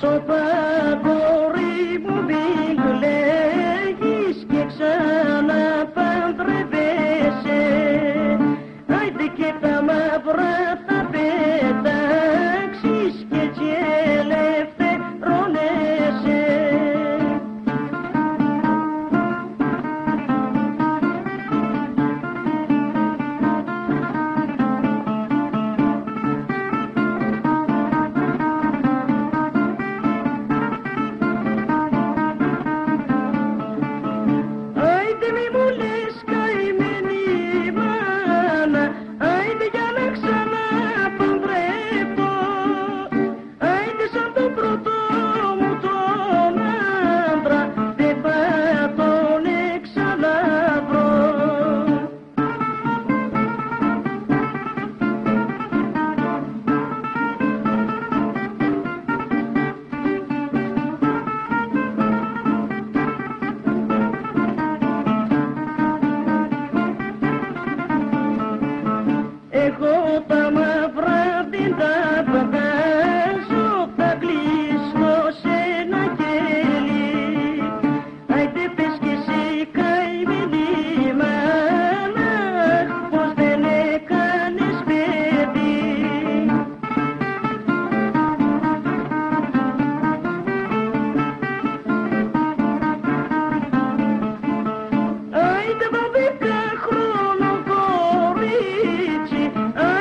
So bad. me கோபமா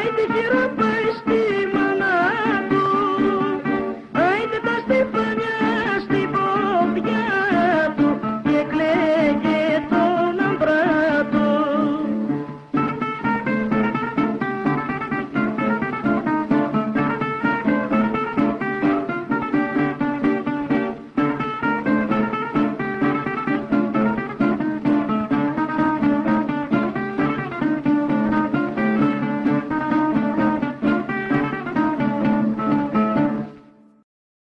Baby, get up.